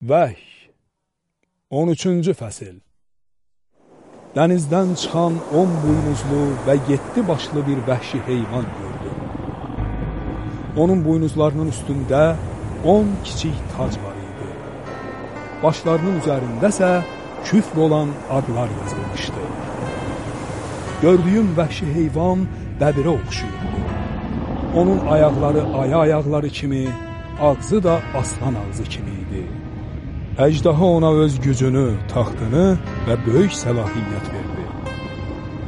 Vəhy 13-cü fəsil Dənizdən çıxan 10 buynuzlu və 7 başlı bir vəhşi heyvan gördüm. Onun buynuzlarının üstündə 10 kiçik tac var idi. Başlarının üzərindəsə küfr olan adlar yazılmışdı. Gördüyüm vəhşi heyvan bəbirə oxşuyurdu. Onun ayaqları aya ayaqları kimi, ağzı da aslan ağzı kimi idi. Əcdaha ona öz gücünü, taxtını və böyük səlahiyyət verdi.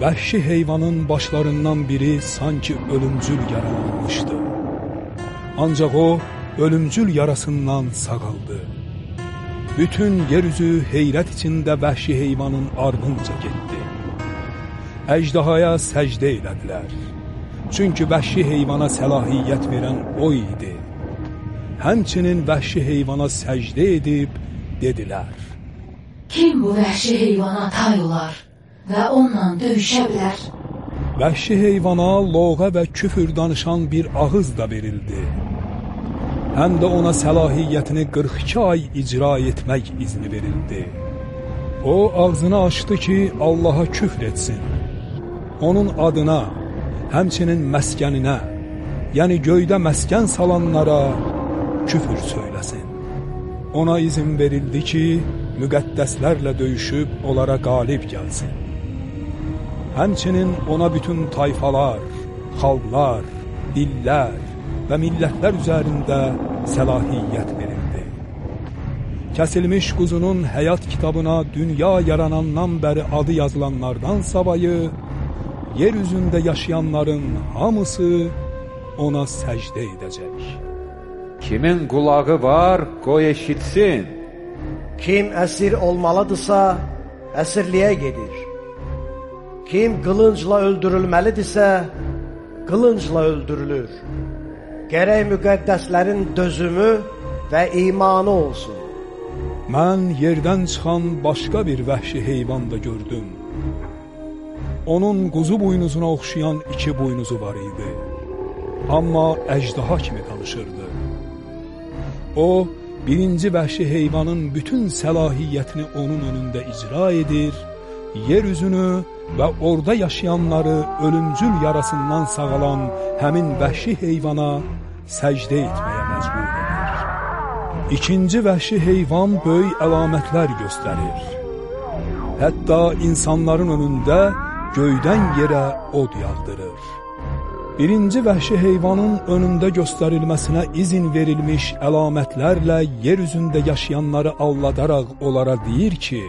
Vəhşi heyvanın başlarından biri sanki ölümcül yaralanmışdı. Ancaq o, ölümcül yarasından sağaldı. Bütün yeryüzü heyrət içində vəhşi heyvanın ardınca getdi. Əjdahaya səcdə elədilər. Çünki vəhşi heyvana səlahiyyət verən o idi. Həmçinin vəhşi heyvana səcdə edib, dedilər. Kim bu vəhşi heyvana tay olar və onunla döyüşə bilər? Vəhşi heyvana loğa və küfür danışan bir ağız da verildi. Həm də ona səlahiyyətini 42 ay icra etmək izni verildi. O ağzını açdı ki, Allaha küfr etsin. Onun adına, həmçinin məskəninə, yəni göydə məskən salanlara küfür söyləsin. Ona izin verildi ki, müqəddəslərlə döyüşüb onlara qalib gəlsin. Həmçinin ona bütün tayfalar, xalqlar, dillər və millətlər üzərində səlahiyyət verildi. Kəsilmiş quzunun həyat kitabına dünya yaranandan bəri adı yazılanlardan savayı, yer üzündə yaşayanların hamısı ona səcdə edəcək. Kimin qulağı var, qoy eşitsin. Kim əsir olmalıdırsa, əsirliyə gedir. Kim qılıncla öldürülməlidirsə, qılıncla öldürülür. Gərək müqəddəslərin dözümü və imanı olsun. Mən yerdən çıxan başqa bir vəhşi heyvan da gördüm. Onun quzu buynuzuna oxşayan iki buynuzu var idi. Amma əjdaha kimi danışırdı. O, birinci vəhşi heyvanın bütün səlahiyyətini onun önündə icra edir, yer üzünü və orada yaşayanları ölümcül yarasından sağalan həmin vəhşi heyvana səcdə etməyə məcbur edir. İkinci vəhşi heyvan böyük əlamətlər göstərir. Hətta insanların önündə göydən yerə od yağdırır. Birinci vəhşi heyvanın önündə göstərilməsinə izin verilmiş əlamətlərlə yer üzündə yaşayanları alladaraq onlara deyir ki,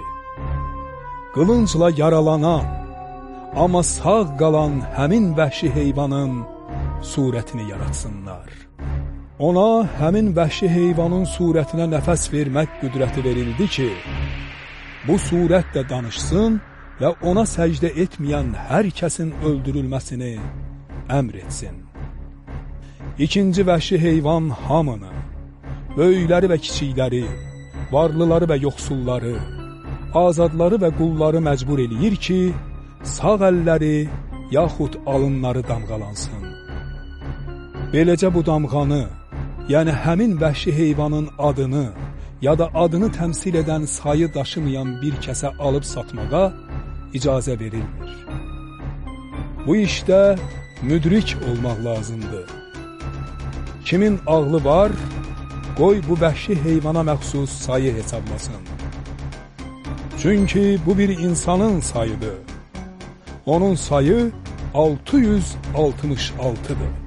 qılıncla yaralanan, amma sağ qalan həmin vəhşi heyvanın surətini yaratsınlar. Ona həmin vəhşi heyvanın surətinə nəfəs vermək qüdrəti verildi ki, bu surət də danışsın və ona səcdə etməyən hər kəsin öldürülməsini əmr etsin. İkinci vəhşi heyvan hamını, böyükləri və kiçikləri, varlıları və yoxsulları, azadları və qulları məcbur eləyir ki, sağ əlləri yaxud alınları damğalansın. Beləcə bu damğanı, yəni həmin vəhşi heyvanın adını ya da adını təmsil edən sayı daşımayan bir kəsə alıb satmağa icazə verilmir. Bu işdə müdrik olmaq lazımdır. Kimin ağlı var, qoy bu vəhşi heyvana məxsus sayı hesablasın. Çünki bu bir insanın sayıdır. Onun sayı 666-dır.